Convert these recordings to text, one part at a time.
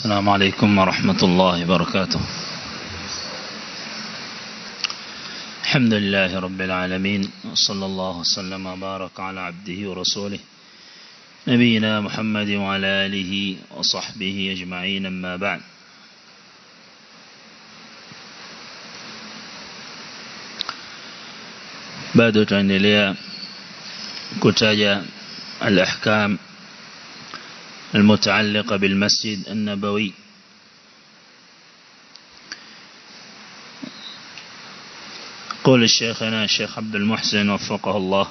السلام عليكم ورحمة الله وبركاته. الحمد لله رب العالمين وصلى الله وسلم وبارك على عبده ورسوله نبينا محمد وعلى آله وصحبه أجمعين أما بعد. bado tuendelea kutaja al-ahkam المتعلقة بالمسجد النبوي. قول الشيخنا الشيخ عبد المحسن وفقه الله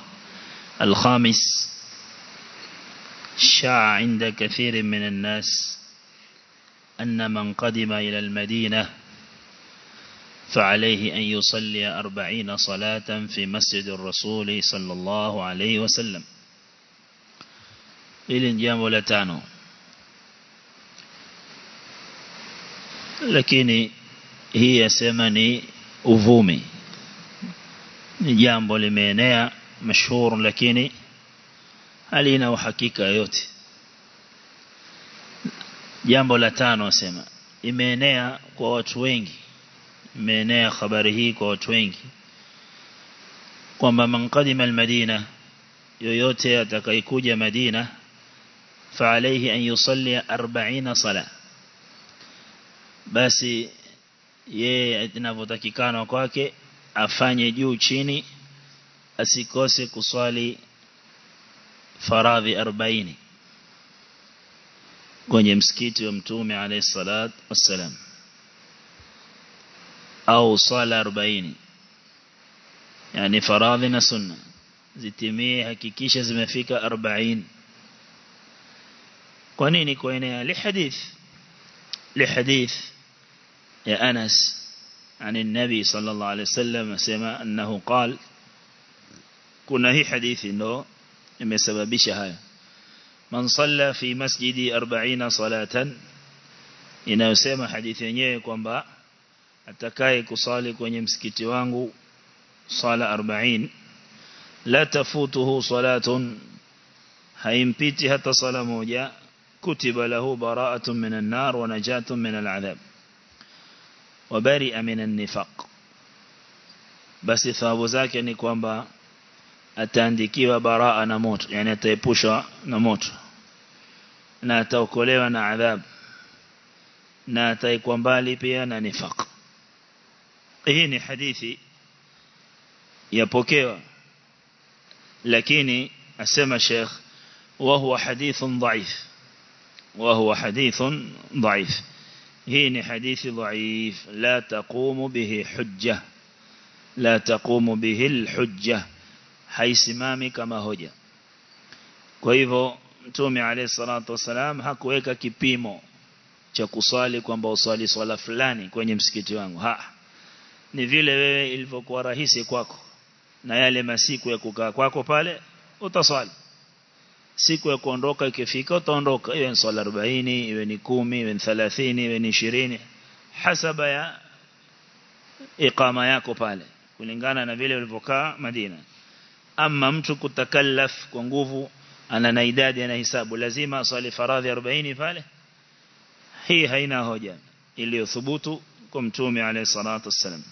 الخامس شاع عند كثير من الناس أن من قدم إلى المدينة فعليه أن يصلي أربعين صلاة في مسجد الرسول صلى الله عليه وسلم. Ili ni jambo la tano. Lakini hii yasema ni uvumi. Ni jambo limeenea mashhur lakini halina uhakika yote jambo la tano asema imeenea kwa watu wengi. Imeenea habari hii kwa watu wengi. Kwamba man qadima al-Madina yoyote atakayekuja Madina فعليه أن يصلي أربعين صلاة basi yeye inavyotakikana kwake afanye juu chini asikose kuswali faradhi 40 kwenye msikiti wa mtume alayhi salat wassalam au sala 40 yani faradhi na sunna zitimie hakikisha zimefika 40 كونيني كونيني لحديث لحديث يا أنس عن النبي صلى الله عليه وسلم سمع أنه قال كنا هي حديث إنه سبب شهاية من صلى في مسجد أربعين صلاة إنه سمع حديث ينيه كنبا أتكاي كصالي كون يمسكت وانغو صلاة أربعين. لا تفوته صلاة هيمبيتي حتى صلاة موجة. كتب له براءة من النار ونجاة من العذاب وبرئ من النفاق بس ثواب zake ni kwamba ataandikiwa baraa na moto yani ataepushwa na moto na ataokolewa na adhab na ataikwa mbali pia na nifaq hii ni hadithi yapokewa lakini asema Sheikh وهو حديث ضعيف وهو حديث ضعيف هين حديث ضعيف لا تقوم به حجة لا تقوم به الحجة haisimami kama hoja kwa hivyo mtume alayhi salatu wasalam hakuweka kipimo cha kuswali kwamba uswali swala fulani kwenye msikiti wangu ha ni vile wewe ilivyokuwa rahisi kwako na yale masiku ya kukaa kwako pale utaswali siku ya kuondoka ikifika utaondoka. Iwe ni swala 40 iwe ni 10 iwe ni 30 iwe ni 20 hasaba ya iqama yako pale kulingana na vile ulivyokaa Madina. Ama mtu kutakallaf kwa nguvu ana na idadi ana hisabu. Lazima swali faradhi 40 pale. Hii haina hoja iliyothubutu kwa mtume alayhi salatu wassalam.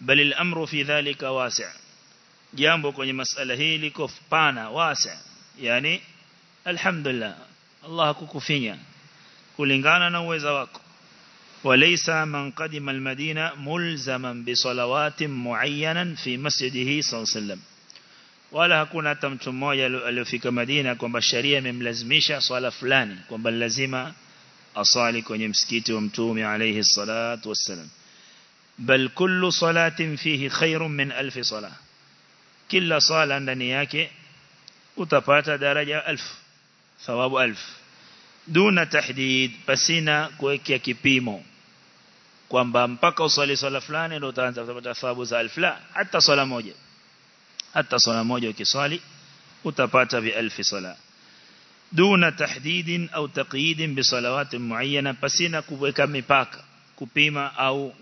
Bali al-amru fi dhalika wasi' jambo kwenye masala hii liko pana wasi' يعني الحمد لله الله كوكفينيا كولينغانا نوزاوك وليس من قدم المدينة ملزما بصلوات معينا في مسجده صلى الله عليه وسلم ولا هكونا تمتمويا لوفيك م د ي ن كم ب من لزميشا صلاه فلان كم باللزيمة أ ص ا ل ك ومتومي عليه الصلاة والسلام بل كل صلاة فيه خير من ألف صلاة ف ص كل ص ل نياكي utapata daraja alfu thawabu alfu duna tahdid pasina kuwekea kipimo kwamba mpaka usali swala fulani ndio utaanza kupata thawabu za alfu la hata swala moja. Hata swala moja ukiswali utapata bi alfi sala duna tahdidin au taqyidin bi salawatin muayyana pasina kuweka mipaka kupima au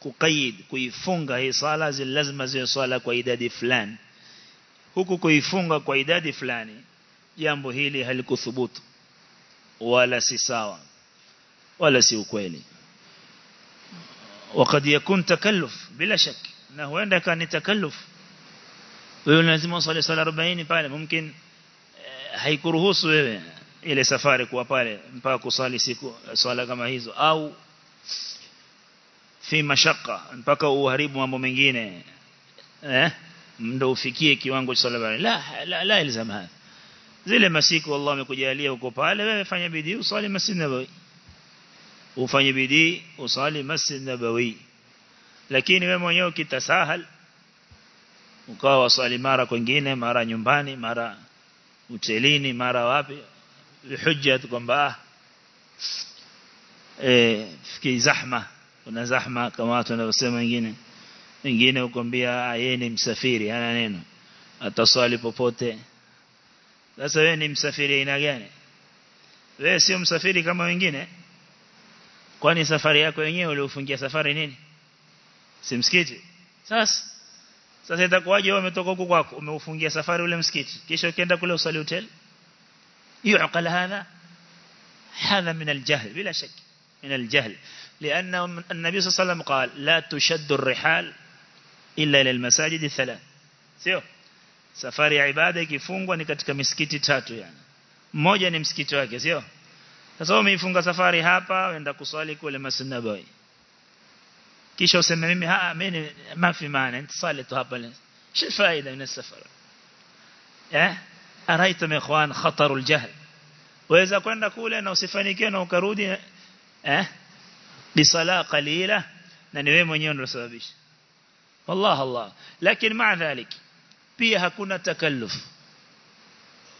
kuqaid kuifunga hii sala zilazima ziwe swala kwa idadi fulani huku kuifunga kwa idadi fulani jambo hili halikuthubutu wala si sawa wala si ukweli وقد يكون تكلف بلا شك na huenda kani takalluf wewe lazima usali sala 40 pale mumkin haikuruhusu wewe ile safari kuwa pale mpaka kusali siku swala kama hizo au fi mashaka mpaka uharibu mambo mengine eh Ndo ufikie kiwango cha sala la la la ilzam hapa zile masiku Allah amekujalia uko pale wewe fanya bidii usali masjid nabawi. Ufanye bidii usali masjid nabawi. Lakini wewe mwenyewe ukitasahal ukawa wasali mara kwingine mara nyumbani mara hotelini mara wapi hujja kwamba eh fiki zahma kuna zahma kama watu wanavyosema wengine wengine ukwambia yeye ni msafiri hana neno ataswali popote sasa wewe ni msafiri aina gani wewe sio msafiri kama wengine kwani safari yako wenyewe uliofungia safari nini si msikiti sasa sasa itakuwaje wewe umetoka huko kwako umeufungia safari ule msikiti kisha ukienda kule usali hotel يعقل هذا هذا من الجهل بلا شك من الجهل لأن النبي صلى الله عليه وسلم قال لا تشد الرحال illa ila almasajid thalath sio? Safari ya ibada ikifungwa ni katika misikiti tatu yani. Mmoja ni msikiti wake sio? Sasa umeifunga safari hapa uenda kuswali kule Masjid Nabawi. Kisha useme mimi haa mimi mafi maana nitasali tu hapa leo. Shi faida ya safari. Eh? Araitum ikhwan khatar aljahl waweza kwenda kule na usifanikiwe na ukarudi eh? Bisala qalila na والله الله. لكن مع ذلك بيها كنا تكلف.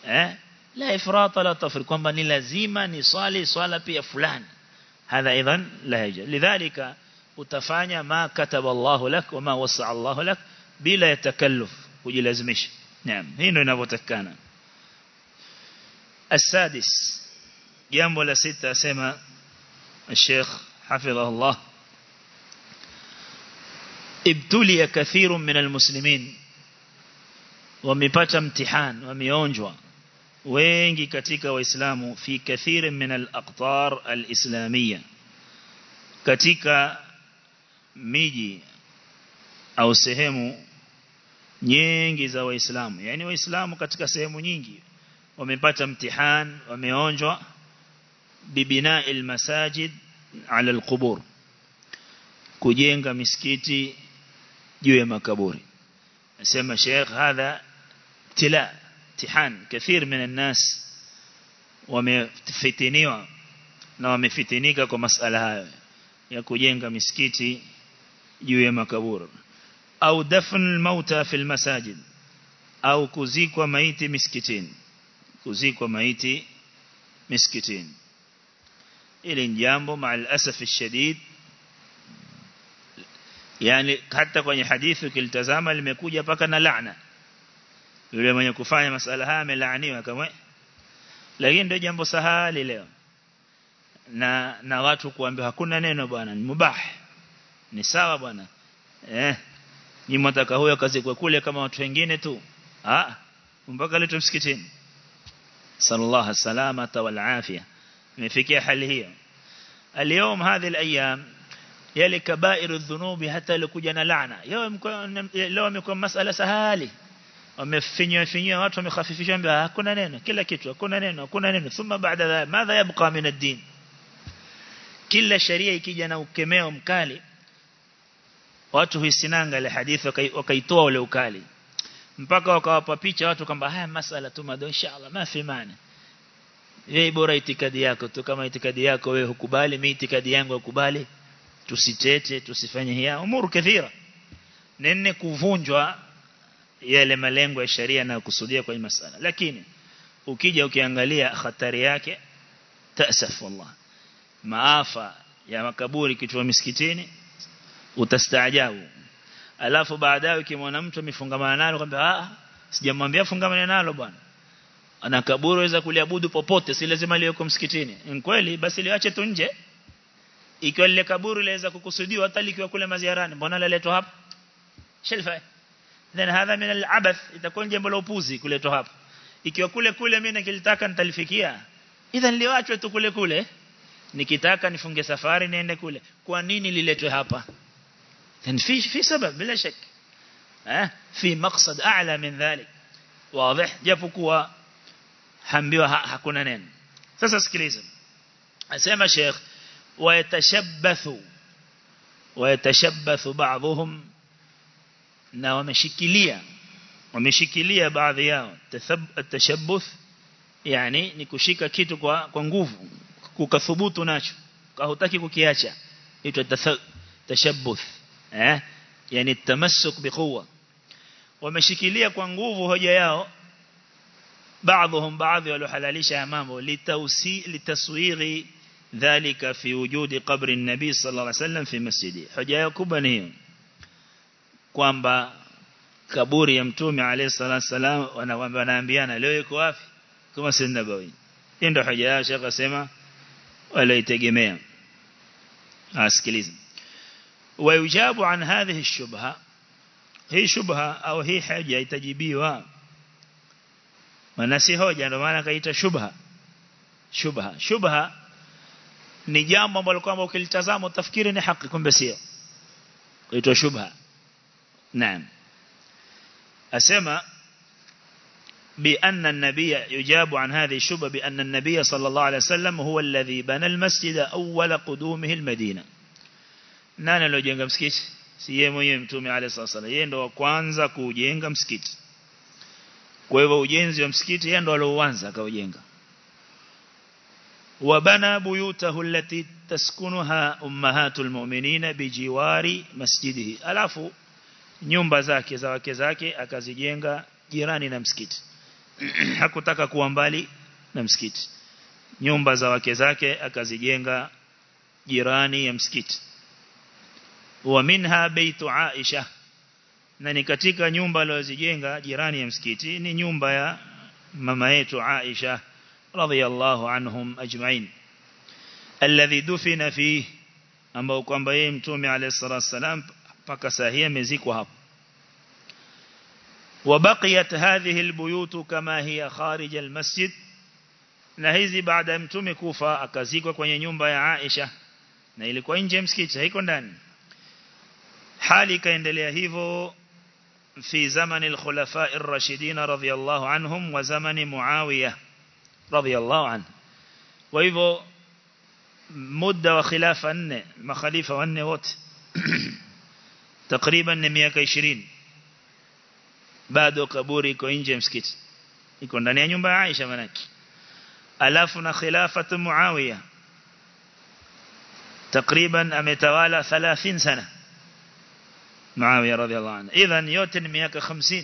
أه؟ لا إفراط لا تفرق وما نلزيما نصالي صالة بيها فلان. هذا أيضا لا يجب لذلك أتفعني ما كتب الله لك وما وسع الله لك بلا يتكلف. لازمش. نعم. هنا نبتكنا السادس. جنب لستة سيما الشيخ حفظه الله. ibtulia kathirun min almuslimin. Wamepata mtihan wameonjwa. Wengi katika waislamu fi kathirin min alaqtar alislamia katika miji au sehemu nyingi za waislamu. Yani waislamu katika sehemu nyingi. Wamepata mtihan wameonjwa. Bibina almasajid ala alqubur. Kujenga misikiti juu ya makaburi asema Sheikh hadha ابتلاء امتحان كثير من الناس wamefitiniwa na wamefitinika kwa masala hayo ya kujenga misikiti juu ya makaburi au dafn mauta fil masajid au kuzikwa maiti misikitini kuzikwa maiti misikitini ili jambo maal asaf shadid yani hata kwenye hadithi ukilitazama limekuja paka na laana yule mwenye kufanya masala haya amelaaniwa kama lakini ndio jambo sahali leo na na watu kuambiwa hakuna neno bwana ni mubah ni sawa bwana eh ni mtaka huyo kazi kwa kule kama watu wengine tu ah mpaka leo msikitini sallallahu salamata wal afia imefikia hali hiyo اليوم هذه الايام yale kabairu dhunubi hata ilikuja na laana. Leo imekuwa masala sahali. Wamefinywa finywa watu wamekhafifisha ambia hakuna neno. Kila kitu hakuna neno hakuna neno. Thumma baada ya madha yabqa min ad-din? Kila sharia ikija na ukemeo mkali watu huisinanga ile hadithi wakaitoa ule ukali. Mpaka wakawapa picha watu kwamba haya masala tu mado inshallah mafi wewe bora itikadi yako tu kama itikadi yako wewe hukubali mimi itikadi yangu hukubali tusitete tusifanye hiya umuru kathira. Nene kuvunjwa yale malengo ya sharia na kusudia kwenye masala. Lakini ukija ukiangalia hatari yake taasaf wallah maafa ya makaburi kichwa misikitini utastaajabu. Alafu baadaye ukimwona mtu amefungamana nalo kwamba ah sijamwambia fungamana nalo bwana. Ana kaburi waweza kuliabudu popote si lazima liwe msikitini. Ni kweli basi liache tu nje ikiwa lile kaburi laweza kukusudiwa hata likiwa kule maziarani mbona laletwa hapa shelfa then hadha min al-abath itakuwa jambo la upuzi kuletwa hapa ikiwa kule kule mimi nikilitaka nitalifikia idhan liwachwe tu kule kule nikitaka nifunge safari niende kule kwa nini liletwe hapa? Then fi fi sabab bila shak. Eh? Fi maqsad a'la min dhalik. Wazi japokuwa hambiwa hakuna neno. Sasa sikiliza. Asema sheikh wayatashabbathu wayatashabbathu ba'dhum na wameshikilia wameshikilia baadhi yao tashabbuth yani ni kushika kitu kwa kwa nguvu kukathubutu nacho hutaki kukiacha itwa tashabbuth eh yani tamassuk biquwa wameshikilia kwa nguvu hoja yao baadhi baadhi waliohalalisha mambo litaswiri dhalika fi wujudi qabri an-nabi sallallahu alayhi wasallam fi masjidi hoja yao kubwa ni hiyo kwamba kaburi ya mtume alayhi salatu wasallam wanaambiana leo yuko wapi kama si nabawi hii ndio hoja yao shekha sema wala itegemea asikilize ويجاب عن هذه الشبهة هي شبهة أو هي حاجة itajibiwa maana si hoja ndio maana kaita shubha shubha shubha ni jambo ambalo kwamba ukilitazama utafikiri ni haki kumbe sio kaitwa shubha naam asema بأن النبي يجاب عن هذه الشبهة بأن النبي صلى الله عليه وسلم هو الذي بنى المسجد أول قدومه المدينة nani aliyojenga msikiti si yeye mwenyewe mtume alayhi sallam yeye ndo wa kwanza kujenga msikiti kwa hivyo ujenzi wa msikiti yeye ndo alioanza akaujenga wabana buyutahu allati taskunuha ummahatul mu'minina bijiwari masjidihi. Alafu nyumba zake za wake zake akazijenga jirani na msikiti. Hakutaka kuwa mbali na msikiti. Nyumba za wake zake akazijenga jirani ya msikiti. Wa minha baitu Aisha na ni katika nyumba alizojenga jirani ya msikiti ni nyumba ya mama yetu Aisha رضي الله عنهم أجمعين. الذي دفن فيه أما وقام بيهم تومي عليه الصلاة والسلام فكساهية مزيكوها وبقيت هذه البيوت كما هي خارج المسجد. نهيزي بعد امتومي كوفا أكزيكو كوني يوم بيا عائشة. نهيلي كوين جيمس كيتس هيكون دان حالي كيندليا هيفو في زمن الخلفاء الرشدين رضي الله عنهم وزمن معاوية. عنهم وزمن معاوية رضي الله عنه وإذا مدة وخلافة أن مخالفة وأن وط تقريبا نميك عشرين بعد قبوري كوينجي مسكت يكون ndani ya nyumba ya Aisha manaki alafu na khilafatu Muawiya takriban ametawala 30 sana Muawiya radhiallahu anhu idhan yote ni miaka 50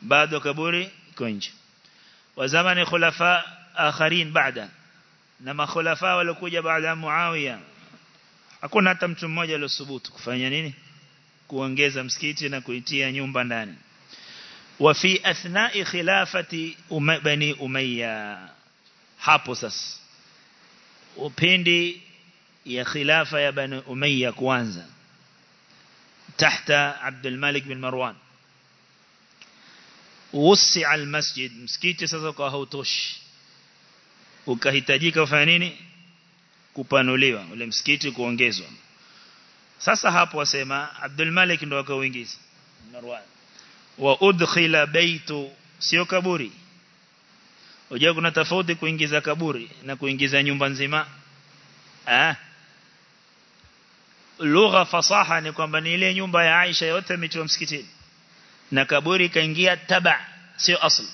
bado kaburi iko nje wa zamani khulafa akharin baada na makhulafa waliokuja baada ya Muawiya. Hakuna hata mtu mmoja aliosubutu kufanya nini? Kuongeza msikiti na kuitia nyumba ndani. Wa fi athnai khilafati bani umayya. Hapo sasa. Upindi ya khilafa ya bani umayya kuanza. Tahta abdul malik marwan wusi al masjid msikiti sasa kwa hautoshi. Ukahitajika kufanya nini? Kupanuliwa. Ule msikiti kuongezwa. Sasa hapo wasema Abdul Malik ndo akaoingiza Marwan. Wa udkhila baitu sio kaburi. Unajua kuna tofauti kuingiza kaburi na kuingiza nyumba nzima? Ah lugha fasaha ni kwamba ni ile nyumba ya Aisha yote imetiwa msikitini. Na kaburi kaingia taba sio asli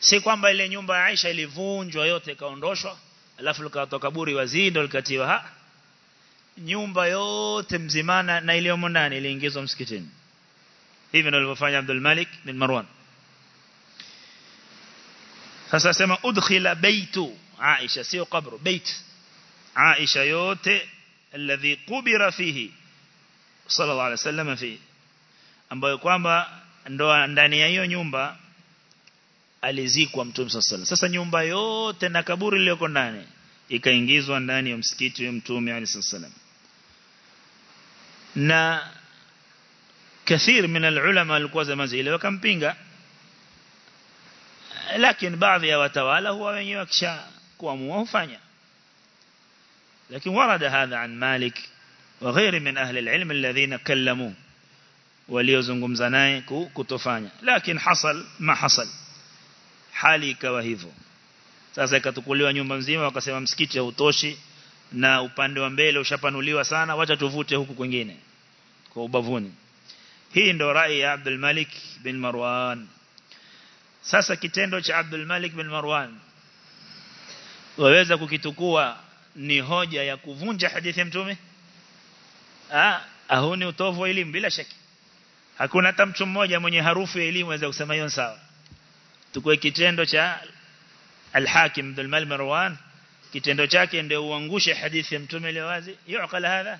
si kwamba ile nyumba ya Aisha ilivunjwa yote ikaondoshwa alafu likatoka kaburi wazindo likatiwa ha nyumba yote mzimana na ile yomo ndani iliingizwa msikitini hivi ndio alivyofanya Abdul Malik bin Marwan sasa sema udkhila baitu Aisha sio kabru bait Aisha yote alladhi qubira fihi sallallahu alaihi wasallam fi ambayo kwamba ndo ndani ya hiyo nyumba alizikwa mtume sallallahu sasa nyumba yote na kaburi lililoko ndani ikaingizwa ndani ya msikiti wa mtume alayhi wasallam na kathir min alulama walikuwa zama zile wakampinga lakini baadhi ya watawala huwa wenyewe wakisha kuamua hufanya لكن ورد هذا عن مالك وغير من أهل العلم الذين كلموا waliozungumza naye kutofanya. Lakini hasal ma hasal. Hali ikawa hivyo. Sasa ikatukuliwa nyumba nzima wakasema msikiti hautoshi na upande wa mbele ushapanuliwa sana wacha tuvute huku kwingine kwa ubavuni. Hii ndo rai ya Abdul Malik bin Marwan. Sasa kitendo cha Abdul Malik bin Marwan waweza kukitukua ni hoja ya kuvunja hadithi ya mtume? Ah ahuni utovu wa elimu bila shaki hakuna hata mtu mmoja mwenye harufu ya elimu aweza kusema hiyo sawa tukue kitendo cha al-Hakim Abdul Malik Marwan kitendo chake ndio uangushe hadithi ya mtume ile wazi yuqala hadha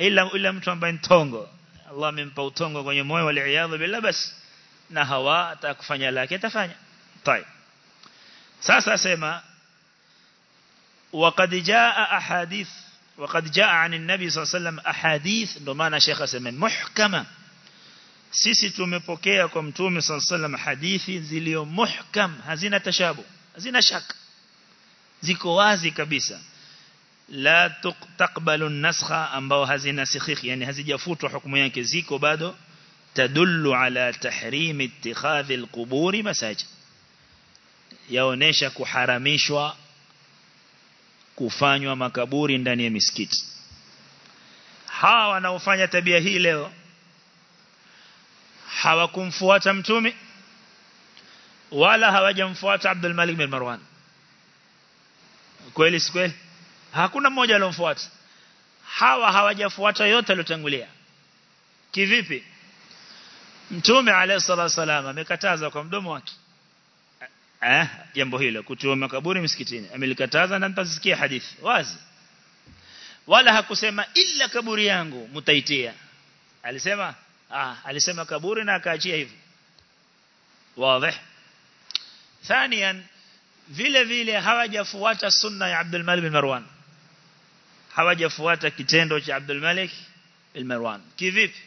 ila ila mtu ambaye ntongo Allah amempa utongo kwenye moyo wal iyadhu billah bas na hawa atakufanya lake atafanya طيب sasa sema وقد جاء أحاديث وقد جاء عن النبي صلى الله عليه وسلم أحاديث ndo maana shekha sema muhkama sisi tumepokea kwa mtume sallallahu hadithi zilio muhkam hazina tashabu hazina shaka. Ziko wazi kabisa. La taqbalu naskha ambao hazina sihih yani hazijafutwa hukumu yake ziko bado. Tadullu ala tahrim ittikhadhi alquburi masajid yaonesha kuharamishwa kufanywa makaburi ndani ya misikiti. Hawa wanaofanya tabia hii leo hawakumfuata mtume wala hawajamfuata Abdul Malik bin Marwan. Kweli si kweli? Hakuna mmoja aliyomfuata. Hawa hawajafuata yote aliyotangulia. Kivipi? Mtume alayhi salatu wasalam amekataza kwa mdomo wake. Eh jambo hilo kutoa makaburi msikitini. Amelikataza na mtasikia hadithi. Wazi. Wala hakusema illa kaburi yangu mtaitia alisema ah alisema kaburi na akaachia hivyo. Wazi. Thanian vile vile hawajafuata sunna ya Abdul Malik bin Marwan. Hawajafuata kitendo cha Abdul Malik bin Marwan. Kivipi?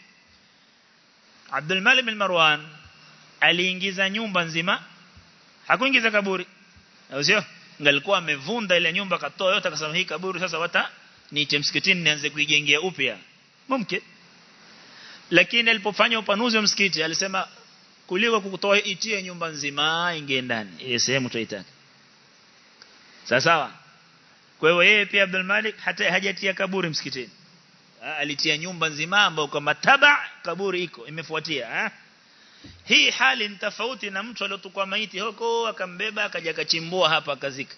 Abdul Malik bin Marwan aliingiza nyumba nzima hakuingiza kaburi. Sio ngalikuwa amevunda ile nyumba katoa yote akasema hii kaburi sasa wata niite msikitini nianze kuijengea upya. Mumkin lakini alipofanya upanuzi wa msikiti alisema kuliko kukutoa itie nyumba nzima ingie ndani. Ile sehemu tuitaka sawa sawa. Kwa hiyo yeye pia Abdul Malik hata hajatia kaburi msikitini. Alitia nyumba nzima ambayo kwa mataba kaburi iko imefuatia hii hali ni tofauti na mtu aliyotukwa maiti huko akambeba akaja kachimbua hapa kazika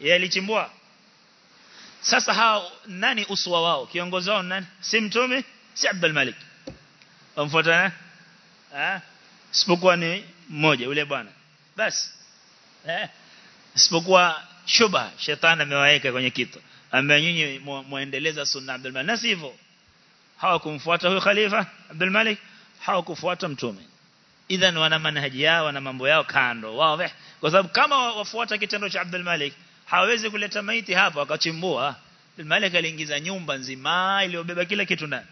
yeye alichimbua. Sasa hao nani uswa wao? Kiongozi wao nani? Si mtume? Si Abdul Malik amfuatana eh isipokuwa ni mmoja yule bwana. Basi. Eh isipokuwa shuba shetani amewaeka kwenye kitu. Amenyinyi muendeleza sunna Abdul Malik. Nasivyo hawakumfuata huyo khalifa Abdul Malik hawakufuata mtume. Idhan wana manhaji yao wana mambo yao kando wazi. Kwa sababu kama wafuata kitendo cha Abdul Malik hawezi kuleta maiti hapa akachimbua. Abdul Malik aliingiza nyumba nzima iliyobeba kila kitu ndani.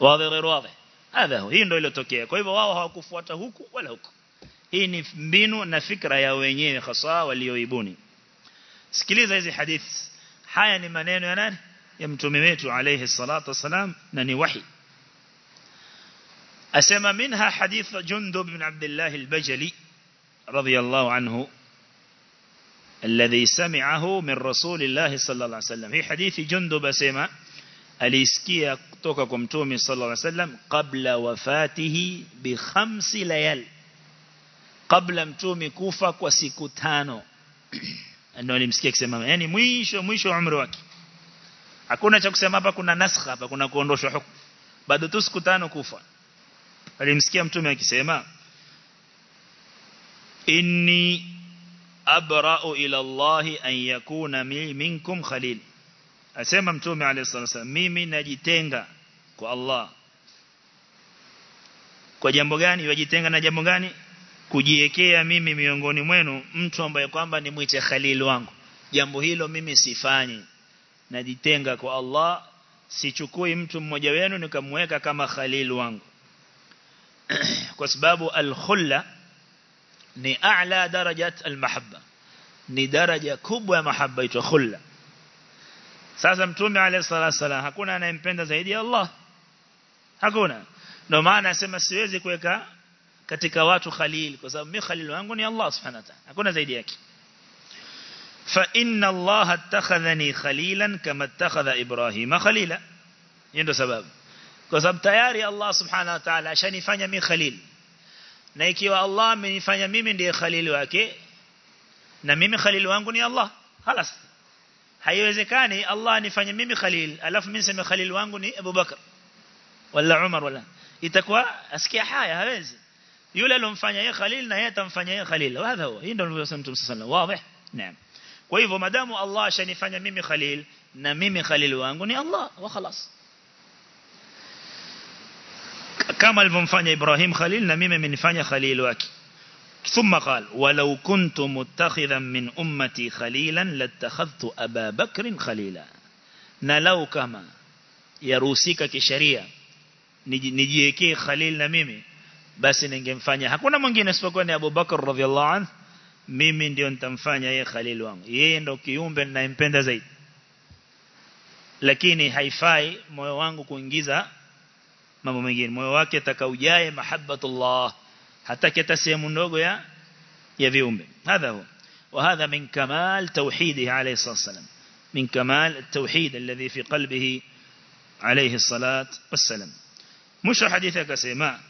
Wazi wazi. Hadha hii ndio iliyotokea kwa hivyo wao hawakufuata huku wala huku hii ni mbinu na fikra ya wenyewe hasa walioibuni sikiliza hizi hadithi haya ni maneno ya nani ya mtume wetu alayhi salatu wasalam na ni wahi حديث جندب بن عبد الله البجلي رضي الله عنه الذي سمعه من رسول الله صلى الله عليه وسلم في حديث جندب أسمى alisikia kutoka kwa mtume sallallahu alaihi wasallam kabla wafatihi bi khamsi layal. Kabla mtume kufa kwa siku tano. Ndio alimsikia akisema yani mwisho mwisho wa umri wake. Hakuna cha kusema hapa kuna naskha hapa kuna kuondoshwa hukumu bado tu siku tano kufa. Alimsikia mtume akisema inni abra'u ila Allah an yakuna minkum khalil asema mtume alayhi salatu mimi najitenga kwa Allah. Kwa jambo gani? Wajitenga na jambo gani? Kujiwekea mimi miongoni mwenu mtu ambaye kwamba ni mwite khalil wangu. Jambo hilo mimi sifanyi. Najitenga kwa Allah sichukui mtu mmoja wenu nikamweka kama khalil wangu. Kwa sababu al-khulla ni a'la darajat al-mahabba. Ni daraja kubwa ya mahabba itwa khulla sasa mtume alayhi salatu wasallam hakuna anayempenda zaidi ya Allah? Hakuna. Ndio maana nasema siwezi kuweka katika watu khalil kwa sababu mimi khalil wangu ni Allah subhanahu wa ta'ala. Hakuna zaidi yake. Fa inna Allah attakhadhani khalilan kama attakhadha Ibrahim khalila. Hiyo ndio sababu. Kwa sababu tayari Allah subhanahu wa ta'ala ashanifanya mimi khalil. Na ikiwa Allah amenifanya mimi ndiye khalil wake na mimi khalil wangu ni Allah halas haiwezekani Allah anifanye mimi khalil alafu mimi niseme khalil wangu ni Abu Bakar wala Umar wala itakuwa asikia haya hawezi. Yule alomfanya yeye khalil na yeye atamfanya yeye khalil. Hadha huwa. Hii ndio nilivyosema Mtume sallallahu alayhi wazi. Naam. Kwa hivyo madamu Allah ashanifanya mimi khalil na mimi khalil wangu ni Allah wa khalas. Kama alivyomfanya Ibrahim khalil na mimi amenifanya khalil wake ثم قال ولو كنت متخذا من أمتي خليلا لاتخذت أبا بكر خليلا نلو كما يروسيك كشريع nijiwekee khalil na mimi basi ningemfanya hakuna mwingine isipokuwa ni Abu Bakar radhiallahu anhu mimi ndio nitamfanya yeye khalil wangu yeye ndo kiumbe ninayempenda zaidi lakini haifai moyo wangu kuingiza mambo mengine moyo wake atakaujae mahabbatullah Hataki hata sehemu ndogo ya ya viumbe hadha وهذا من كمال توحيده عليه الصلاة والسلام. من كمال التوحيد الذي في قلبه عليه الصلاة والسلام. مش حديثك سيما.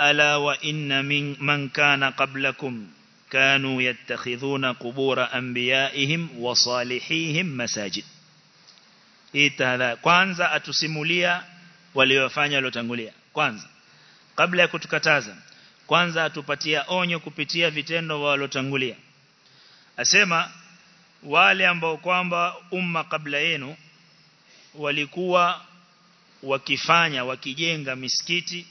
ألا وإن من, من كان قبلكم كانوا يتخذون قبور أنبيائهم وصالحيهم مساجد. هذا. kwanza atusimulia waliofanya waliotangulia kwanza kabla ya kutukataza kwanza atupatia onyo kupitia vitendo wa walotangulia. Asema wale ambao kwamba umma kabla yenu walikuwa wakifanya wakijenga misikiti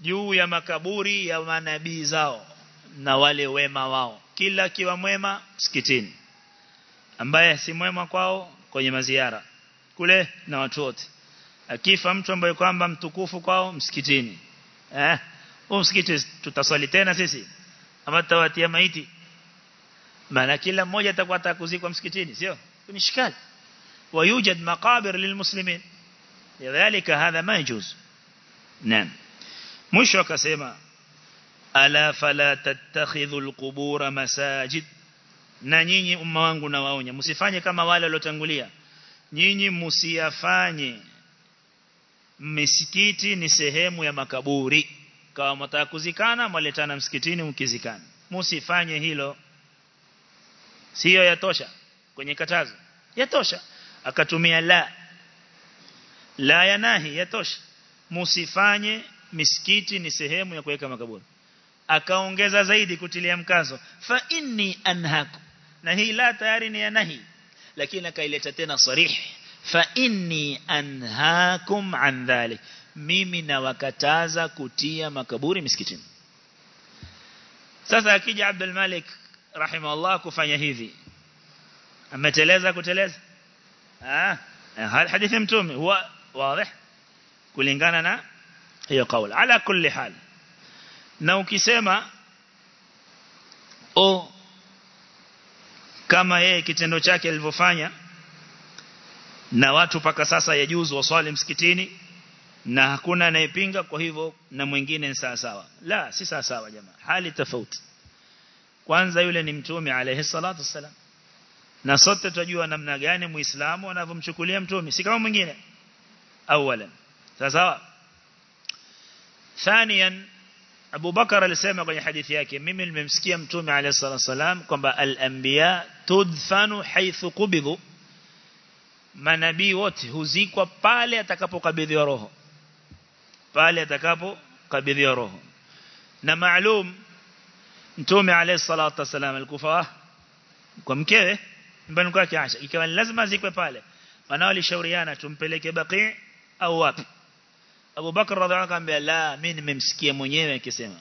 juu ya makaburi ya manabii zao na wale wema wao. Kila kiwa mwema msikitini. Ambaye si mwema kwao kwenye maziara kule na watu wote. Akifa mtu ambaye kwamba mtukufu kwao msikitini. Eh huu msikiti tutaswali tena sisi ama tutawatia maiti maana kila mmoja atakuwa atakuzikwa msikitini sio ni shikali ويوجد مقابر للمسلمين لذلك هذا ما يجوز نعم مش وكسما ألا فلا تتخذوا القبور مساجد na nyinyi umma wangu na waonya msifanye kama wale waliotangulia nyinyi msiyafanye misikiti ni sehemu ya makaburi kama mtaka kuzikana mwaletana msikitini mkizikana msifanye hilo. Sio yatosha kwenye katazo. Yatosha akatumia la. La yanahi yatosha msifanye misikiti ni sehemu ya kuweka makaburi. Akaongeza zaidi kutilia mkazo. Fa inni anhaku. Na hii la tayari ni yanahi lakini akaileta tena sarihi. Fa inni anhaakum an dhalik mimi nawakataza kutia makaburi miskitini sasa akija Abdul Malik rahimahullah kufanya hivi. Ameteleza kuteleza? Ah hadithi mtume? Huwa wazi kulingana na hiyo kauli. Ala kulli hal. Na ukisema o kama yeye kitendo chake alivyofanya na watu paka sasa yajuzu waswali msikitini na hakuna anayepinga kwa hivyo na mwingine ni sawa sawa. La si sawa sawa jamaa. Hali tofauti. Kwanza yule ni mtume alayhi salatu wasalam na sote tunajua namna gani muislamu anavyomchukulia mtume si kama mwingine. Awalan. Sawa sawa? Thaniyan Abu alisema kwenye hadithi yake mimi nimemsikia mtume alayhi salatu wasalam kwamba al-anbiya tudfanu haythu qubidu manabii wote huzikwa pale atakapokabidhiwa roho pale atakapokabidhiwa roho. Na maalum mtume alayhi salatu wasalam alikufa kwa mkewe nyumbani kwake Aisha. Ikawa lazima zikwe pale. Maana walishauriana tumpeleke Baqi au wapi? Abu Bakar radhiallahu anhu la mimi nimemsikia mwenyewe akisema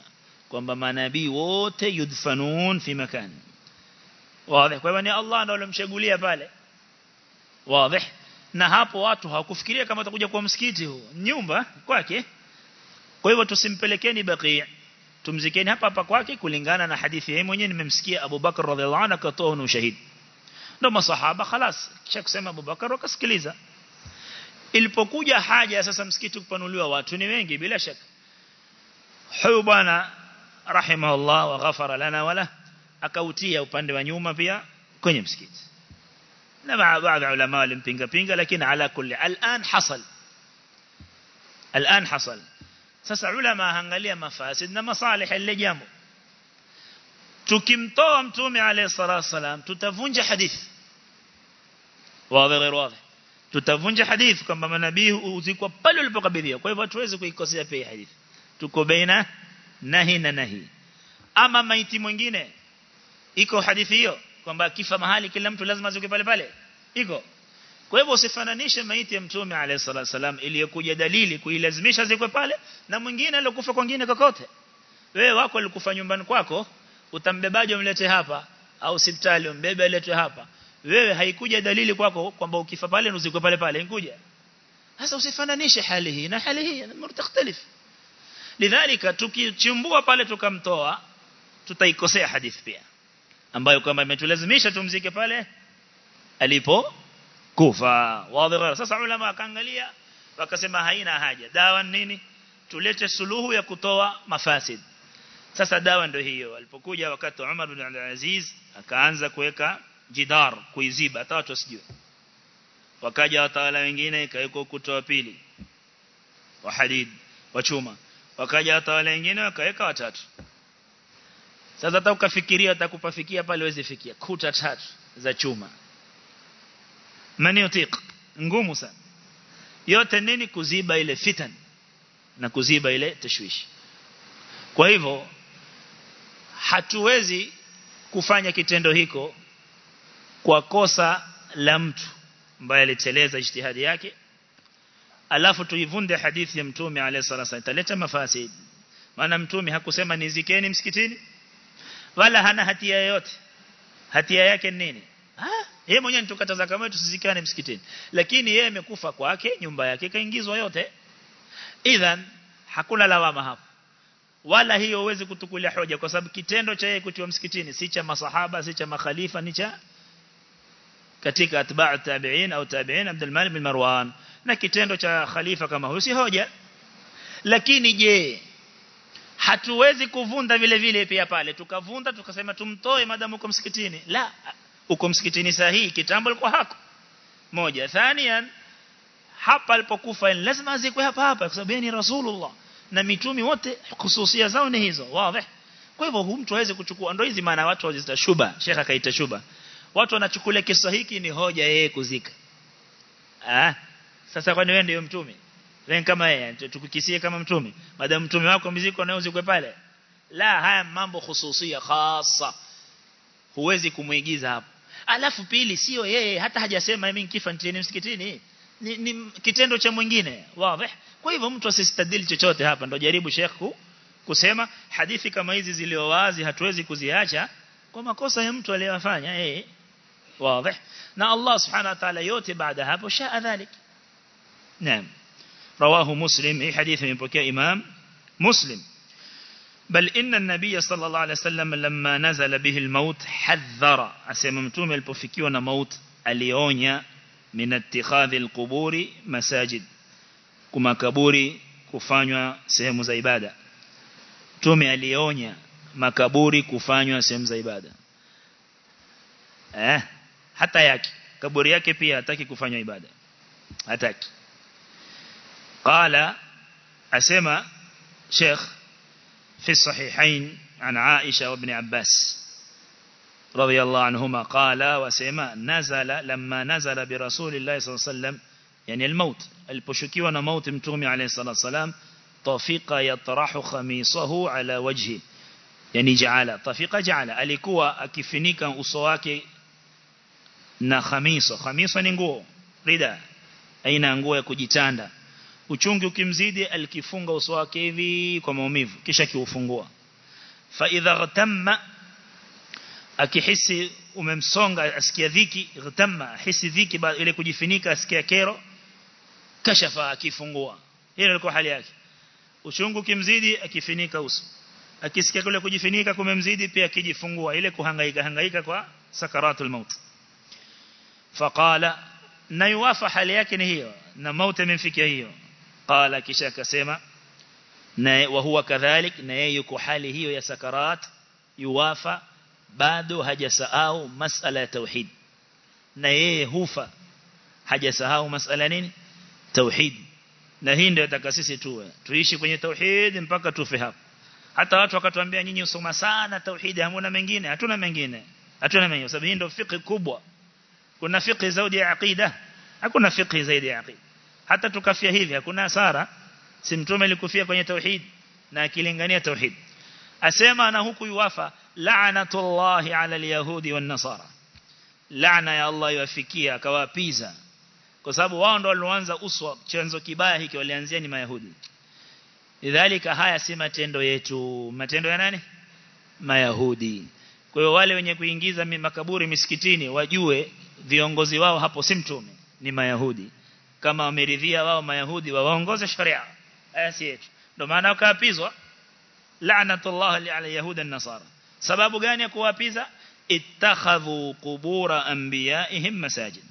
kwamba manabii wote yudfanun fi makan. Wazi. Kwa ni Allah ndiye alomchagulia pale. Wazi. Na hapo watu hawakufikiria kama atakuja kwa msikiti huu nyumba kwake kwa hivyo tusimpelekeni Baqi tumzikeni hapa hapa kwake kulingana na hadithi yeye mwenyewe nimemsikia Abu Bakar radhiallahu anhu akatoa ushahidi ndio masahaba خلاص kisha kusema Abubakar wakasikiliza ilipokuja haja sasa msikiti kupanuliwa watu ni wengi bila shaka huyu bwana rahimahullah wa ghafara lana wala akautia upande wa nyuma pia kwenye msikiti na baadhi ya ulama walimpinga pinga lakini ala kulli al'an hasal al'an hasal sasa ulama angalia mafasid na masalih ile jambo. Tukimtoa mtume alayhi salatu wasalam tutavunja hadithi wazi ghairi wazi. Tutavunja hadithi kwamba manabii uzikwa pale ulipokabidhiwa. Kwa hivyo hatuwezi kuikosea pia hadithi tuko baina nahi na nahi. Ama maiti mwingine iko hadithi hiyo kwamba akifa mahali kila mtu lazima azike pale pale? Iko kwa hivyo usifananishe maiti ya mtume alayhi salatu wasalam iliyokuja dalili kuilazimisha zikwe pale na mwingine aliyokufa kwingine kokote. Wewe wako alikufa nyumbani kwako utambebaje umlete hapa au hospitali umbebe aletwe hapa? Wewe haikuja dalili kwako kwamba ukifa pale nuzikwe pale pale inkuja sasa usifananishe hali hii na hali hii mtakhtalif lidhalika tukichimbua pale tukamtoa tutaikosea hadithi pia ambayo kwamba imetulazimisha tumzike pale alipo kufa. Wadhira sasa ulama akaangalia wakasema haina haja. Dawa nini? Tulete suluhu ya kutoa mafasid sasa dawa ndio hiyo. Alipokuja wakati Umar bin Abdul Aziz akaanza kuweka jidar kuiziba. Hata watu wasijue. Wakaja watawala wengine ikaiko ukuta pili wa hadid wa chuma. Wakaja watawala wengine wakaweka watatu. Sasa hata ukafikiria atakupafikia pale uweze fikia. Kuta tatu za chuma maniotiq ngumu sana. Yote nini? Kuziba ile fitan na kuziba ile tashwishi. Kwa hivyo hatuwezi kufanya kitendo hiko kwa kosa la mtu ambaye aliteleza ijtihadi yake. Alafu tuivunde hadithi ya mtume alayhi salatu italeta mafasidi maana mtume hakusema nizikeni msikitini wala hana hatia yoyote. Hatia yake nini yeye mwenyewe tukataza kama tusizikane msikitini. Lakini yeye amekufa kwake nyumba yake kaingizwa yote. Idhan hakuna lawama hapo. Wala hiyo huwezi kutukulia hoja kwa sababu kitendo cha yeye kutiwa msikitini si cha masahaba si cha makhalifa ni cha katika atba'u tabi'in au tabi'in Abdul Malik bin Marwan. Na kitendo cha khalifa kama huyo si hoja. Lakini je hatuwezi kuvunda vile vile pia pale? Tukavunda tukasema tumtoe madamu uko msikitini? La uko msikitini sahihi kitambo alikuwa hako. Moja. Thanian hapa alipokufa lazima azikwe hapa hapa kwa sababu ni rasulullah. Na mitumi wote hususia zao ni hizo. Wazi. Kwa hivyo huyu mtu aweze kuchukua. Ndio hizi maana watu wazita shuba. Shekha akaita shuba. Watu wanachukulia kisa hiki ni hoja yeye kuzika. Ah sasa kwani wewe ndio mtume? Wewe kama yeye tukukisie kama mtume. Madamu mtume wako mziko na uzikwe pale? La haya mambo hususia khasa. Huwezi kumuigiza hapo alafu pili sio yeye hata hajasema mimi nikifa nitieni msikitini. Ni, ni kitendo cha mwingine. Wazi. Kwa hivyo mtu asistadili chochote hapa ndo jaribu sheikh kusema hadithi kama hizi zilio wazi hatuwezi kuziacha kwa makosa ya mtu aliyofanya yeye. Wazi. Na Allah subhanahu wa ta'ala yote baada hapo shaa dhalik. Naam. Rawahu muslim hii hadithi imepokea imam muslim. بل إن النبي صلى الله عليه وسلم لما نزل به الموت حذر. أسيممتوم البوفيكيون موت أليونيا من اتخاذ القبور مساجد كما كبوري كفانيا سهم زيبادة توم أليونيا ما كبوري كفانيا سهم زيبادة أه. حتى ياك كبوري ياكي بي أتاكي كفانيا إبادة أتاكي قال أسيما شيخ في الصحيحين عن عائشة وابن عباس رضي الله عنهما قال وسمى نزل لما نزل برسول الله صلى الله عليه وسلم يعني الموت البشكي موت متومي عليه الصلاة والسلام طفق يطرح خميصه على وجهه يعني جعل طفق جعل alikuwa akifinika uso wake na khamiso khamiso ni nguo rida uchungu ukimzidi alikifunga uso wake hivi kwa maumivu kisha kiufungua fa idha ghatamma akihisi umemsonga asikia dhiki ghatamma hisi dhiki ile kujifunika asikia kero kashafa akifungua hiyo ilikuwa hali yake uchungu ukimzidi akifinika uso akisikia kule kujifunika kumemzidi pia akijifungua ile kuhangaika hangaika kwa sakaratul maut faqala na yuwafa hali yake ni hiyo na mauti imemfikia hiyo qala kisha akasema na wa huwa kadhalik na yeye yuko hali hiyo ya sakarat yuwafa bado hajasahau masala ya tauhid. Na yeye hufa hajasahau masala nini? Tauhid. Na hii hata watu wakatuambia nyinyi usoma sana tauhid hamuna mengine? Hatuna mengine hatuna mengine. Sababu hii ndio fiqh kubwa. Kuna fiqh zaidi ya aqida hakuna fiqh zaidi ya aqida hata tukafia hivi hakuna hasara si mtume alikufia kwenye tauhid na akilingania tauhid. Asema na huku yuwafa la'natullahi 'ala al-yahudi wan-nasara laana ya Allah iwafikia akawapiza. Kwa sababu wao ndo walioanza uswa chanzo kibaya hiki walianzia ni mayahudi. Idhalika haya si matendo yetu. Matendo ya nani? Mayahudi. Kwa hiyo wale wenye kuingiza makaburi misikitini wajue viongozi wao hapo si mtume ni mayahudi kama wameridhia wao mayahudi waongoze sharia. Aya si yetu. Ndio maana wakaapizwa. La'natullah ala yahud an-nasara. Sababu gani ya kuwapiza ittakhadhu qubura anbiya'ihim masajid.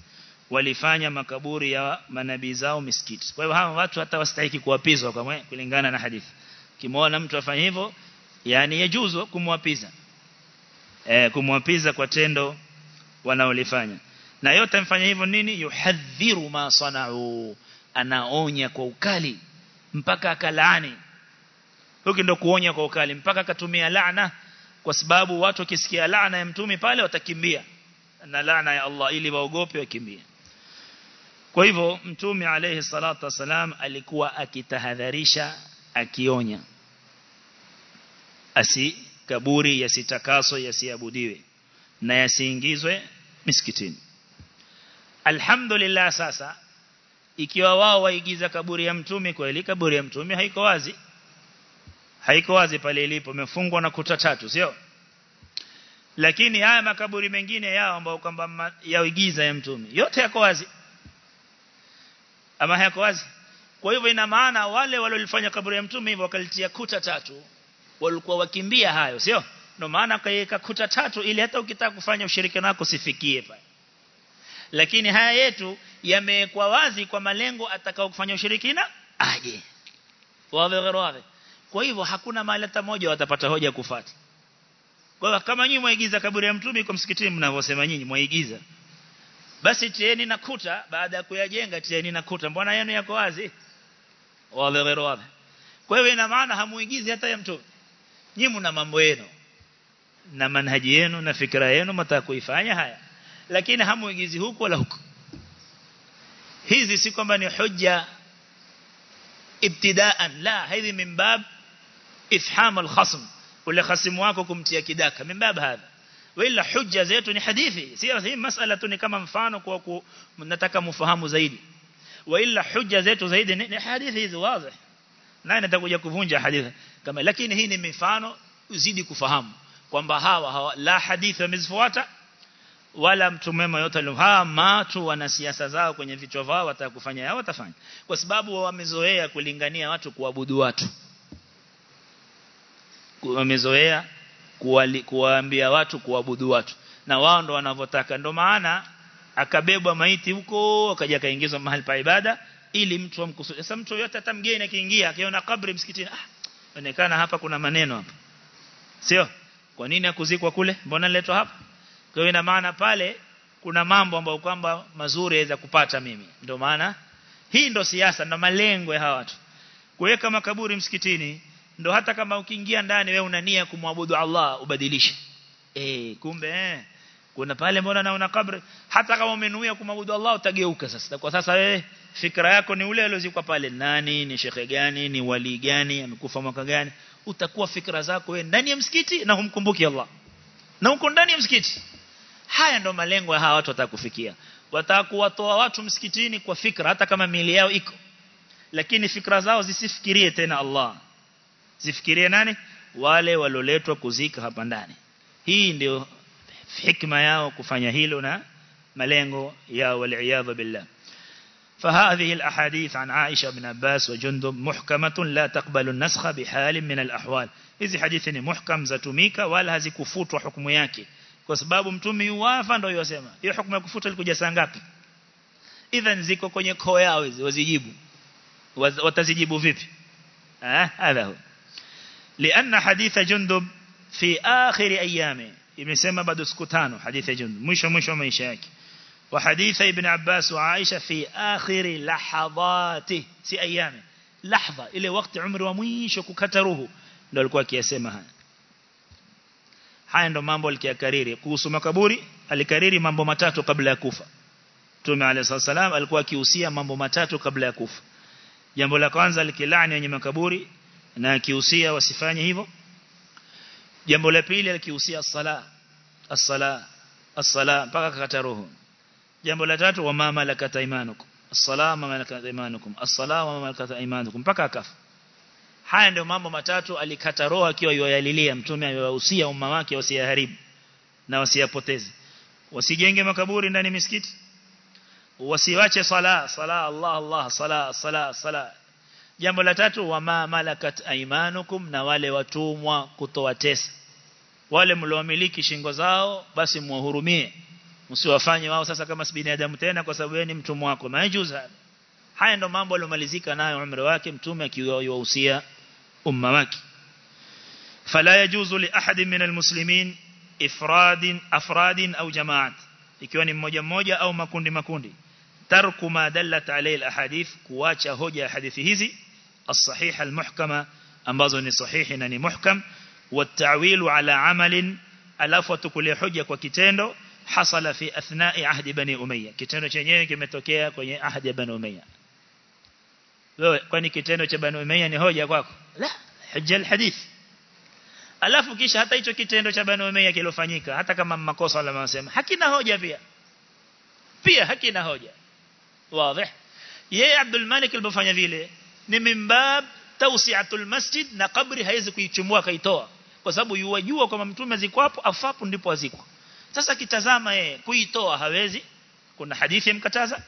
Walifanya makaburi ya manabii zao misikiti. Kwa hivyo hawa watu hata wastahiki kuwapizwa kama kulingana na hadithi. Kimuona mtu afanye hivyo yani yajuzu kumwapiza. Eh kumwapiza kwa tendo wanaolifanya na yote mfanya hivyo nini? Yuhadhiru ma sanau. Anaonya kwa ukali mpaka akalaani. Huko ndo kuonya kwa ukali mpaka akatumia laana. Kwa sababu watu wakisikia laana ya mtume pale watakimbia. Na laana ya Allah ili waogope wakimbie. Kwa hivyo mtume alayhi salatu wasalam alikuwa akitahadharisha akionya. Asi kaburi yasitakaso yasiabudiwe. Na yasiingizwe misikitini alhamdulillah sasa ikiwa wao waigiza kaburi ya mtume kweli kaburi ya mtume haiko wazi. Haiko wazi pale ilipo imefungwa na kuta tatu sio? Lakini haya makaburi mengine yao ambao kwamba yaigiza ya mtume yote yako wazi. Ama hayako wazi? Kwa hivyo ina maana wale walioifanya kaburi ya mtume hivyo wakalitia kuta tatu walikuwa wakimbia hayo sio? Ndio maana kaiweka kuta tatu ili hata ukitaka kufanya ushirikiano wako sifikie pale lakini haya yetu yamewekwa wazi kwa malengo atakao kufanya ushirikina aje. Wawe wawe kwa hivyo hakuna mahali hata moja watapata hoja kufuata kwa hivyo kama nyinyi mwaigiza kaburi ya mtume kwa msikitini mnavyosema nyinyi mwaigiza. Basi tieni na kuta baada ya kuyajenga tieni na kuta. Mbona yenu yako wazi? Wawe wawe kwa hivyo ina maana hamuigizi hata ya mtume. Nyinyi mna mambo yenu. Na manhaji yenu na fikra yenu mtakoifanya haya lakini hamuigizi huku wala huku. Hizi si kwamba ni hujja ibtidaan. La hizi mimbab ifham al-khasm ule khasimu wako kumtia kidaka. Mimbab hadha. Wala hujja zetu ni hadithi. Si hii masala tu ni kama mfano kwa nataka mfahamu zaidi. Wala hujja zetu zaidi ni hadithi hizi wazi. Na nitakuja kuvunja hadithi kama lakini hii ni mifano uzidi kufahamu kwamba hawa, hawa la hadithi wamezifuata wala mtu mwema yote aliyohama matu wana siasa zao kwenye vichwa vao watakufanya yao watafanya. Kwa sababu wamezoea kulingania watu kuabudu watu. Wamezoea kuwaambia watu kuabudu watu. Na wao ndo wanavotaka ndo maana akabebwa maiti huko akaja kaingizwa mahali pa ibada ili mtu amkusudi. Sasa mtu yote hata mgeni akiingia akiona kabri msikitini ah onekana hapa kuna maneno hapa. Sio? Kwa nini akuzikwa kule? Mbona letwa hapa kwa ina maana pale kuna mambo ambayo kwamba mazuri yaweza kupata mimi. Ndio maana hii ndio siasa na malengo ya hawa watu. Kuweka makaburi msikitini ndio hata kama ukiingia ndani wewe una nia kumwabudu Allah ubadilishe. Eh kumbe eh kuna pale mbona naona kabri. Hata kama umenuia kumwabudu Allah utageuka sasa. Kwa sasa wewe fikra yako ni ule aliyozikwa pale. Nani ni shekhe gani ni wali gani amekufa mwaka gani? Utakuwa fikra zako wewe ndani ya msikiti na humkumbuki Allah. Na uko ndani ya msikiti haya ndo malengo ya hawa watu watakufikia watakuwatoa watu msikitini kwa fikra hata kama miili yao iko lakini fikra zao zisifikirie tena Allah zifikirie nani wale waloletwa kuzika hapa ndani hii ndio hikma yao kufanya hilo na malengo yao wal billah فهذه الأحاديث عن عائشة بن عباس وجندب محكمة لا تقبل النسخ بحال من الأحوال hizi hadithi ni muhkam zatumika wala hazikufutwa hukumu yake kwa sababu mtume yuwafa ndio yosema hiyo hukumu ya kufuta ilikuja saa ngapi idhan ziko kwenye koo yao hizi wazijibu watazijibu vipi ah hadha hu لأن حديث جندب في آخر أيامه imesema bado siku tano hadithi ya Jundub mwisho mwisho maisha yake wa hadithi ibn Abbas wa Aisha fi akhir lahadati si ayami lahadha ile wakati umri wa mwisho kukata ruhu ndio alikuwa akiyasema haya haya ndo mambo alikiyakariri kuhusu makaburi alikariri mambo matatu kabla ya kufa Mtume عليه الصلاه alikuwa akihusia mambo matatu kabla ya kufa jambo la kwanza alikilani wenye makaburi na akihusia wasifanye hivyo jambo la pili alikihusia as-sala as-sala as-sala mpaka kakata roho jambo la tatu wa mama malakat aymanukum as-sala wa malakat aymanukum as-sala wa malakat aymanukum mpaka akafa haya ndio mambo matatu alikata roho akiwa yoyalilia mtume aliwahusia umma wake wasiyaharibu na wasiyapoteze. Wasijenge makaburi ndani misikiti. Wasiwache sala sala Allah Allah sala sala sala. Jambo la tatu wama malakat aymanukum na wale watumwa kutoa tesa wale mliomiliki shingo zao basi muwahurumie. Msiwafanye wao sasa kama si binadamu tena kwa sababu ni mtumwa wako. Majuza. Haya ndo mambo aliyomalizika nayo umri wake mtume akiwahusia umma wake fala yajuzu li ahadin min almuslimin ifradin afradin au jamaat ikiwa ni mmoja mmoja au makundi makundi tarku ma dallat alayhi alahadith kuacha hoja ya hadithi hizi الصحيحة المحكمة ambazo ni sahihi na ni muhkam والتعويل على عمل alafu tukulie hoja kwa kitendo hasala fi athna'i ahdi bani umayya kitendo chenyewe kimetokea kwenye ahdi bani umayya wewe kwani kitendo cha Banu umayya ni hoja kwako? La. Hujja alhadith. Alafu kisha hata hicho kitendo cha Banu umayya kilofanyika hata kama makosa wala wanasema hakina hoja pia. Pia hakina hoja. Wazi. Yeye Abdul Malik alipofanya vile ni mimbab tawsi'atul masjid na kabri haizi kuichumua kaitoa kwa sababu yuwajua kwamba mtume ziko hapo afapo ndipo aziko. Sasa kitazama yeye kuitoa hawezi. Kuna hadithi imkataza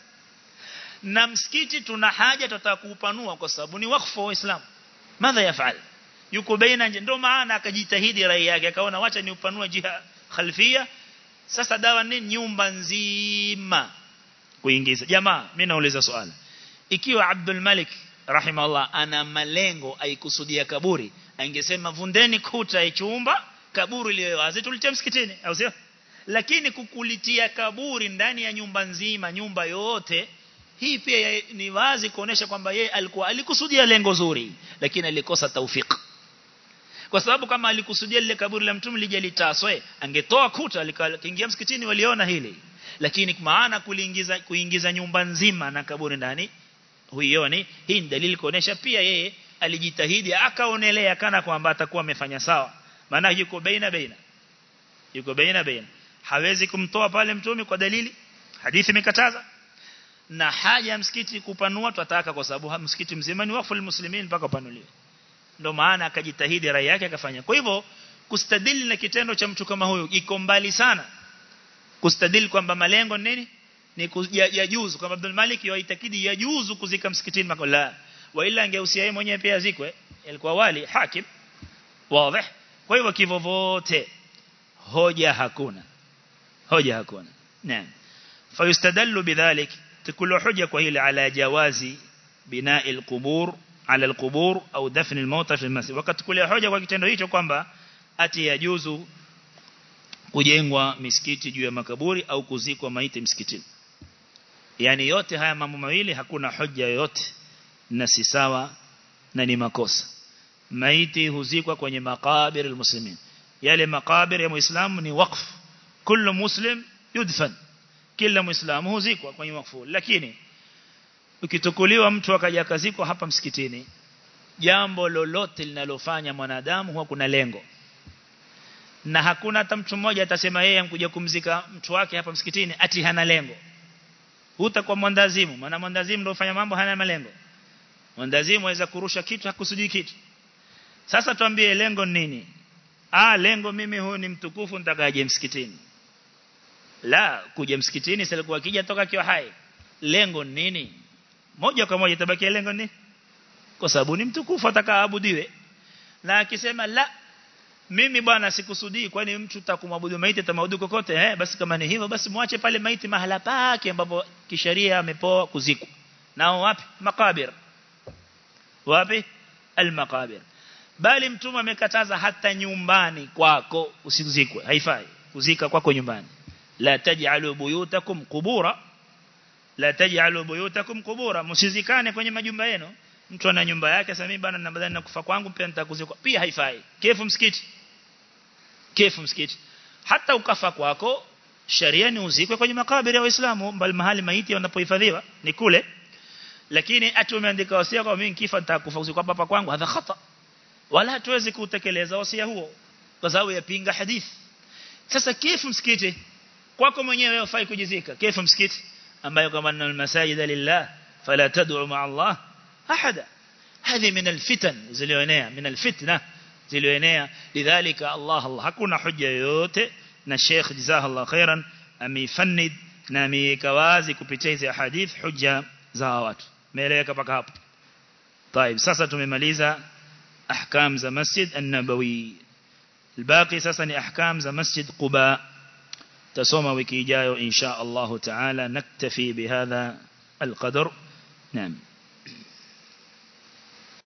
na msikiti tuna haja tutataka kuupanua kwa sababu ni wakfu wa Islam madha yafal? Yuko baina ndio maana akajitahidi rai yake akaona wacha ni upanua jiha khalfia. Sasa dawa ni nyumba nzima kuingiza. Jamaa mimi nauliza swali. Ikiwa Abdul Malik rahimahullah ana malengo aikusudia kaburi angesema vundeni kuta ichumba kaburi liwe wazi tulitia msikitini au sio? Lakini kukulitia kaburi ndani ya nyumba nzima nyumba yote hii pia ni wazi kuonesha kwamba yeye alikuwa alikusudia lengo zuri lakini alikosa taufik kwa sababu kama alikusudia lile kaburi la mtume lijalitaswe angetoa kuta alikaingia msikitini waliona hili. Lakini maana kuliingiza kuingiza nyumba nzima na kaburi ndani huioni? Hii ni dalili kuonesha pia yeye alijitahidi akaonelea kana kwamba atakuwa amefanya sawa. Maana yuko baina baina. Yuko baina baina. Hawezi kumtoa pale mtume kwa dalili. Hadithi imekataza na haja ya msikiti kupanua tutataka kwa sababu msikiti mzima ni wakfu muslimin mpaka upanuliwe. Ndio maana akajitahidi rai yake akafanya. Kwa hivyo kustadili na kitendo cha mtu kama huyo iko mbali sana. Kustadili kwamba malengo nini? Ni yajuzu kwamba Abdul Malik yoitakidi yajuzu kuzika msikitini makola wa ila angehusia yeye mwenyewe pia zikwe alikuwa wali hakim wazi kwa hivyo kivovote hoja hakuna. Hoja hakuna. Naam. Fayustadallu bidhalik tukulu hoja kwa hili ala jawazi binai alqubur ala alqubur au dafn almauta fi almasjid. Wakati kulia hoja kwa kitendo hicho kwamba ati yajuzu kujengwa misikiti juu ya makaburi au kuzikwa maiti msikitini. Yani yote haya mambo mawili hakuna hoja yoyote na si sawa na ni makosa. Maiti huzikwa kwenye makabir almuslimin. Yale makabir ya muislamu ni wakf kullu muslim yudfan kila muislamu huzikwa kwenye wakfu lakini ukitukuliwa mtu akaja kazikwa hapa msikitini jambo lolote linalofanya mwanadamu huwa kuna lengo. Na hakuna hata mtu mmoja atasema yeye amkuja kumzika mtu wake hapa msikitini ati hana lengo. Hutakuwa mwandazimu maana mwandazimu ndio ufanya mambo hana malengo. Mwandazimu aweza kurusha kitu hakusudi kitu. Sasa tuambie lengo nini? Ah lengo mimi huyu ni mtukufu nitakaje msikitini la kuja msikitini silikuwa kija toka kiwa hai. Lengo nini? Moja kwa moja tabakia lengo nini? Kwa sababu ni mtukufu atakaabudiwe na akisema la mimi bwana sikusudii kwani mtu takumwabudu maiti tamwabudu kokote. Eh basi kama ni hivyo basi muache pale maiti mahala pake ambapo kisheria amepoa kuzikwa. Nao wapi? Makabir. Wapi? Almakabir. Bali mtume amekataza hata nyumbani kwako usizikwe haifai. Kuzika kwako nyumbani la taj'alu buyutakum qubura. La taj'alu buyutakum qubura. Msizikane kwenye majumba yenu. Mtu ana nyumba yake sasa mimi bana nabadhani nakufa kwangu pia nitakuzikwa pia haifai. Kefu msikiti. Kefu msikiti. Hata ukafa kwako sharia ni uzikwe kwenye makaburi ya waislamu bali mahali maiti wanapohifadhiwa ni kule. Lakini ati umeandika wasia kwa mimi nikifa nitakufa uzikwa hapa kwangu hadha khata. Wala hatuwezi kutekeleza wasia huo kwa sababu yapinga hadithi sasa kefu msikiti kwako mwenyewe ufai kujizika kefu msikiti ambayo kama na masajid lillah fala tad'u ma'a Allah ahada هذه من الفتن zilioenea من الفتنه zilioenea lidhalika Allah Allah hakuna hujja yoyote na Sheikh jazakallahu khairan amefannid na amekawazi kupitia hizo hadith hujja za watu meeleweka paka hapo طيب sasa tumemaliza ahkam za masjid an-nabawi الباقي sasa ahkam za masjid quba تسوما وكي جايو إن شاء الله تعالى. نكتفي بهذا القدر. نعم.